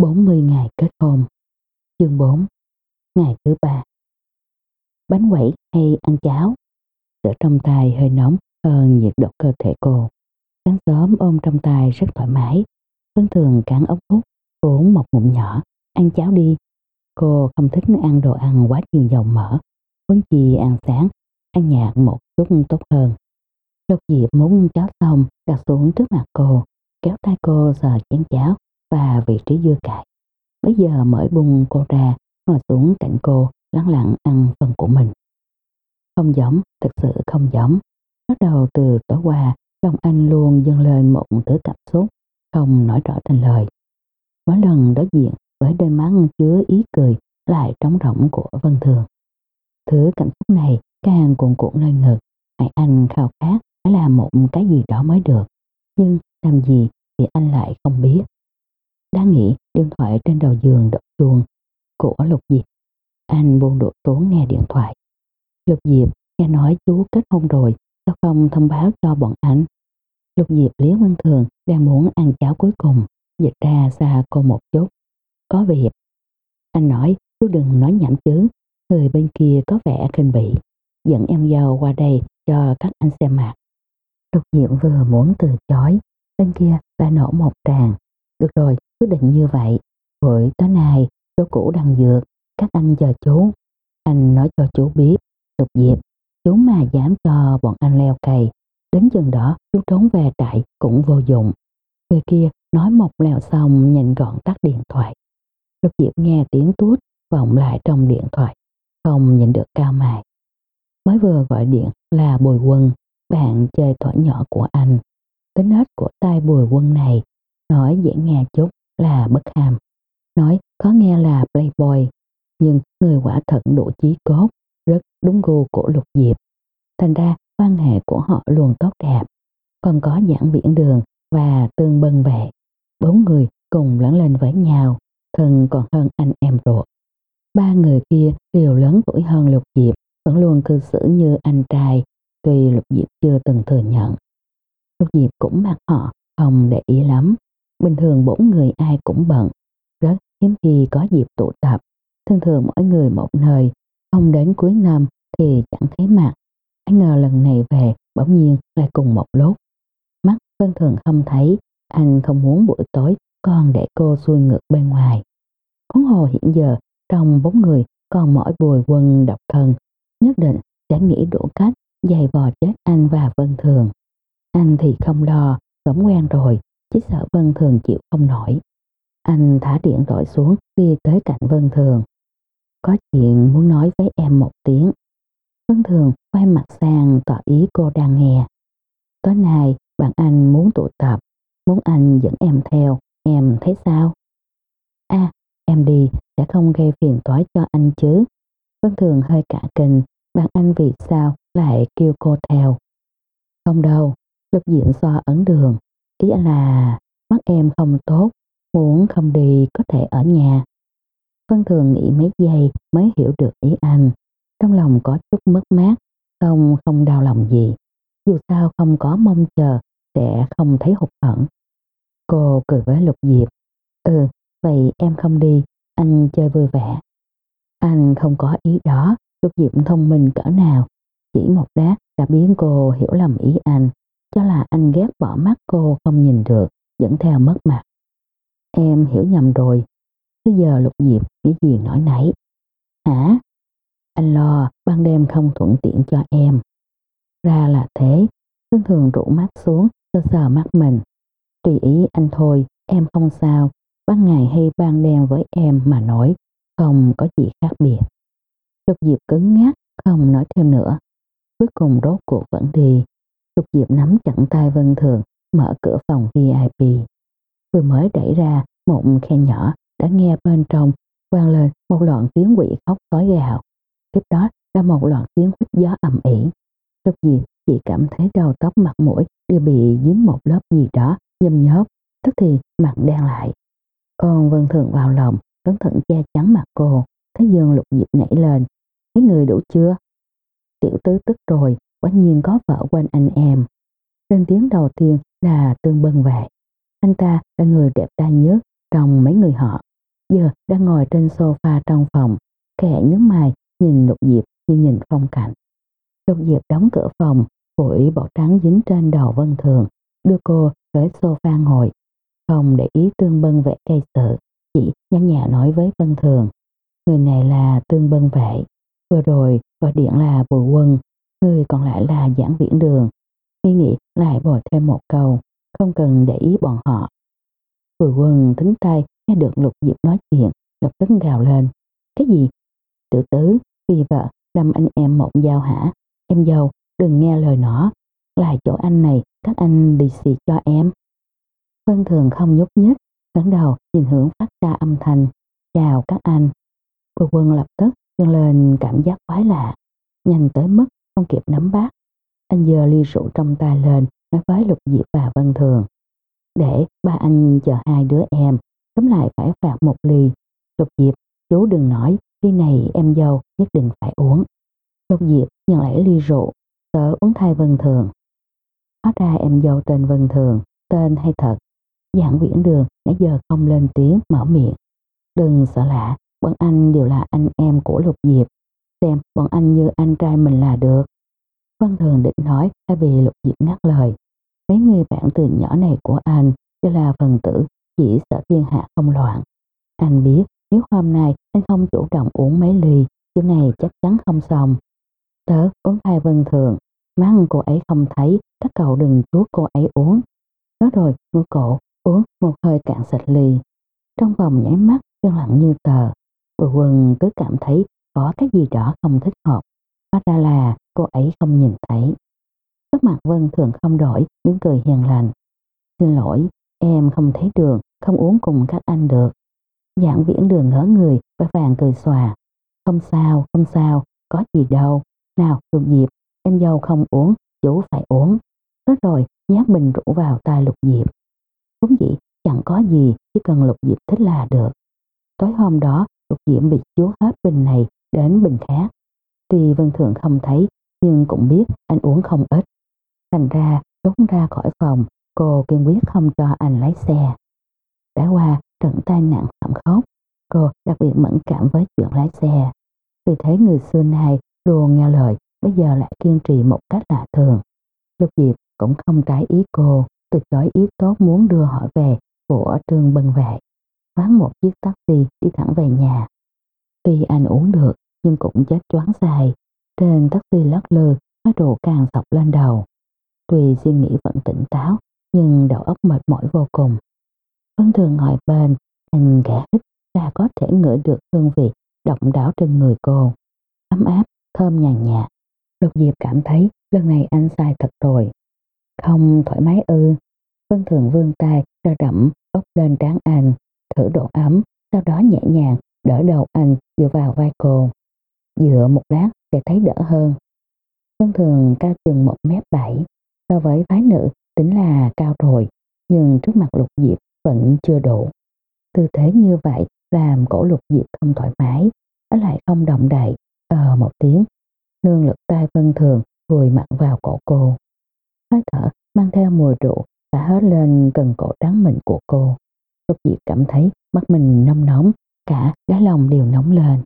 40 ngày kết hôn. Chương 4 Ngày thứ ba. Bánh quẩy hay ăn cháo? Sữa trong tay hơi nóng, hơn nhiệt độ cơ thể cô. Sáng sớm ôm trong tay rất thoải mái. Vân thường cắn ống hút, Uống một ngụm nhỏ, Ăn cháo đi. Cô không thích ăn đồ ăn quá nhiều dầu mỡ. Muốn chi ăn sáng, Ăn nhạt một chút tốt hơn. Lục Diệp muốn cháo xong, đặt xuống trước mặt cô, kéo tay cô sờ chén cháo và vị trí dưa cải. Bây giờ mới bung cô ra, ngồi xuống cạnh cô, lắng lặng ăn phần của mình. Không giống, thật sự không giống. Bắt đầu từ tối qua, lòng anh luôn dâng lên một thứ cảm xúc, không nói rõ thành lời. Mỗi lần đối diện với đôi mắt chứa ý cười lại trống rỗng của Vân Thường. Thứ cảm xúc này càng cuộn cuộn lên ngực, hãy anh khao khát phải làm một cái gì đó mới được. Nhưng làm gì thì anh lại không biết. Đang nghĩ điện thoại trên đầu giường đập chuông của Lục Diệp. Anh buông đổ tốn nghe điện thoại. Lục Diệp nghe nói chú kết hôn rồi, sao không thông báo cho bọn anh? Lục Diệp liếc Văn Thường đang muốn ăn cháo cuối cùng, dịch ra xa cô một chút. Có việc. Anh nói, chú đừng nói nhảm chứ, người bên kia có vẻ khinh bỉ. Dẫn em dâu qua đây cho các anh xem mặt. Lục Diệp vừa muốn từ chối, bên kia đã nổ một tràng. Được rồi, quyết định như vậy. Buổi tối nay, chỗ cũ đang dược, các anh chờ chú. Anh nói cho chú biết, lục diệp, chú mà dám cho bọn anh leo cây. Đến chừng đó, chú trốn về trại cũng vô dụng. Người kia nói một lèo xong nhìn gọn tắt điện thoại. Lục diệp nghe tiếng tuốt vọng lại trong điện thoại, không nhìn được cao mài. Mới vừa gọi điện là Bùi Quân, bạn chơi thỏa nhỏ của anh. Tính hết của tay Bùi Quân này, nói dễ nghe chút là bất hàm. Nói có nghe là playboy, nhưng người quả thật độ trí cốt, rất đúng gu của lục diệp. Thành ra quan hệ của họ luôn tốt đẹp. Còn có giảng viễn đường và tương bân vệ. Bốn người cùng lớn lên với nhau, thân còn hơn anh em ruột. Ba người kia đều lớn tuổi hơn lục diệp, vẫn luôn cư xử như anh trai, tuy lục diệp chưa từng thừa nhận. Lục diệp cũng mặc họ, không để ý lắm. Bình thường bốn người ai cũng bận, rất hiếm khi có dịp tụ tập. Thường thường mỗi người một nơi, không đến cuối năm thì chẳng thấy mặt. Anh ngờ lần này về bỗng nhiên lại cùng một lúc. Mắt Vân Thường không thấy, anh không muốn buổi tối còn để cô xuôi ngược bên ngoài. Huống hồ hiện giờ trong bốn người còn mỗi bùi quân độc thân, nhất định sẽ nghĩ đủ cách dày vò chết anh và Vân Thường. Anh thì không lo, sống quen rồi, chỉ sợ Vân Thường chịu không nổi. Anh thả điện thoại xuống đi tới cạnh Vân Thường. Có chuyện muốn nói với em một tiếng. Vân Thường quay mặt sang tỏ ý cô đang nghe. Tối nay bạn anh muốn tụ tập, muốn anh dẫn em theo, em thấy sao? À, em đi sẽ không gây phiền toái cho anh chứ. Vân Thường hơi cả kinh, bạn anh vì sao lại kêu cô theo. Không đâu, lục diện xoa ấn đường, ý là mắt em không tốt, muốn không đi có thể ở nhà. Vân Thường nghĩ mấy giây mới hiểu được ý anh. Trong lòng có chút mất mát, không không đau lòng gì. Dù sao không có mong chờ, sẽ không thấy hụt hẫng. Cô cười với Lục Diệp. Ừ, vậy em không đi, anh chơi vui vẻ. Anh không có ý đó, Lục Diệp thông minh cỡ nào. Chỉ một đát đã biến cô hiểu lầm ý anh, cho là anh ghét bỏ mắt cô không nhìn được, dẫn theo mất mặt. Em hiểu nhầm rồi. Bây giờ Lục Diệp nghĩ gì nói nãy Hả? Anh lo ban đêm không thuận tiện cho em. Ra là thế, thường thường rủ mắt xuống, sơ sờ mắt mình. Tùy ý anh thôi, em không sao. Ban ngày hay ban đêm với em mà nói, không có gì khác biệt. Lục Diệp cứng ngắc, không nói thêm nữa. Cuối cùng rốt cuộc vẫn đi. Lục Diệp nắm chặt tay Vân Thường, mở cửa phòng VIP. Vừa mới đẩy ra một khe nhỏ, đã nghe bên trong vang lên một loạt tiếng quỷ khóc tối gào. Tiếp đó là một loạt tiếng hít gió ầm ĩ. Lúc gì chị cảm thấy đầu tóc mặt mũi đều bị dính một lớp gì đó nhâm nhớp, tức thì mặt đen lại. Ôn Vân Thường vào lòng, cẩn thận che chắn mặt cô, thấy dương lục diệp nảy lên. Thấy người đủ chưa? Tiểu tứ tức rồi, quả nhiên có vợ quanh anh em. Lên tiếng đầu tiên là tương bân vệ. Anh ta là người đẹp trai nhất trong mấy người họ. giờ đang ngồi trên sofa trong phòng, khẽ nhớ mày nhìn Lục Diệp như nhìn phong cảnh. Lục Diệp đóng cửa phòng, phủi bọt trắng dính trên đầu Vân Thường, đưa cô tới sofa ngồi. Không để ý Tương Bân Vệ cây sự, chỉ nhăn nhẹ nói với Vân Thường. Người này là Tương Bân vệ, vừa rồi gọi điện là Bùi Quân, người còn lại là giảng viễn đường. Nghi nghĩ lại bồi thêm một câu, không cần để ý bọn họ. Vừa Quân thính tay nghe được Lục Diệp nói chuyện, lập tức gào lên. Cái gì? Tử tứ, vì vợ đâm anh em một dao hả? Em dâu, đừng nghe lời nó. Lại chỗ anh này, các anh đi xì cho em. Vân Thường không nhúc nhích, ngẩng đầu nhìn hướng phát ra âm thanh. Chào các anh. Bùi Quân lập tức dâng lên cảm giác quái lạ, nhanh tới mức không kịp nắm bát. Anh giơ ly rượu trong tay lên, nói với Lục Diệp và Vân Thường. Để ba anh chờ hai đứa em, cấm lại phải phạt một ly. Lục Diệp, chú đừng nói, ly này em dâu nhất định phải uống. Lục Diệp nhận lấy ly rượu, tớ uống thay Vân Thường. Hóa ra em dâu tên Vân Thường, tên hay thật. Giảng viễn đường nãy giờ không lên tiếng mở miệng. Đừng sợ lạ, bọn anh đều là anh em của Lục Diệp. Xem bọn anh như anh trai mình là được. Vân Thường định nói đã bị Lục Diệp ngắt lời. Mấy người bạn từ nhỏ này của anh đều là phần tử chỉ sợ thiên hạ không loạn. Anh biết nếu hôm nay anh không chủ động uống mấy ly, chuyện này chắc chắn không xong. Tớ uống hai Vân Thường, mắt cô ấy không thấy, các cậu đừng chuốt cô ấy uống. Nói rồi, ngư cổ uống một hơi cạn sạch ly. Trong vòng nháy mắt, chân lặng như tờ. Bùi quân cứ cảm thấy có cái gì đó không thích hợp. Hóa ra là cô ấy không nhìn thấy. Sắc mặt Vân thường không đổi, mỉm cười hiền lành. Xin lỗi, em không thấy đường, không uống cùng các anh được. Giảng viễn đường ngỡ người, với vàng cười xòa. Không sao, không sao, có gì đâu. Nào, lục diệp, em dâu không uống, chú phải uống. Nói rồi, nhát bình rủ vào tay lục diệp. Cũng dĩ, chẳng có gì, chỉ cần lục diệp thích là được. Tối hôm đó, lục diệp bị chúa hết bình này đến bình khác. Tuy Vân Thượng không thấy, nhưng cũng biết anh uống không ít. Thành ra, trốn ra khỏi phòng, cô kiên quyết không cho anh lái xe. Đã qua trận tai nạn thảm khốc, cô đặc biệt mẫn cảm với chuyện lái xe. Vì thế người xưa nay luôn nghe lời, bây giờ lại kiên trì một cách lạ thường. lục Diệp cũng không trái ý cô, từ chối ý tốt muốn đưa họ về của Trương Bân Vệ. Khoán một chiếc taxi đi thẳng về nhà. Tuy anh uống được, nhưng cũng chết choáng dài. Trên taxi lót lư, hóa đồ càng sọc lên đầu. Tuy suy nghĩ vẫn tỉnh táo, nhưng đầu óc mệt mỏi vô cùng. Vân thường ngồi bên, anh gã hít ra có thể ngửi được hương vị độc đáo trên người cô. Ấm áp, thơm nhàn nhạt. Lục Diệp cảm thấy lần này anh sai thật rồi. Không thoải mái ư. Vân thường vươn tay ra đậm ốc lên trán anh, thử độ ấm, sau đó nhẹ nhàng đỡ đầu anh dựa vào vai cô. Dựa một lát sẽ thấy đỡ hơn. Vân thường cao chừng một mét bảy, so với phái nữ tính là cao rồi, nhưng trước mặt lục diệp vẫn chưa đủ. Tư thế như vậy làm cổ lục diệp không thoải mái, nó lại không động đậy, ờ một tiếng. Nương lực tay vân thường vùi mặn vào cổ cô. Hơi thở mang theo mùi rượu đã hết lên cần cổ trắng mịn của cô. Lục diệp cảm thấy mắt mình nông nóng, cả đá lòng đều nóng lên.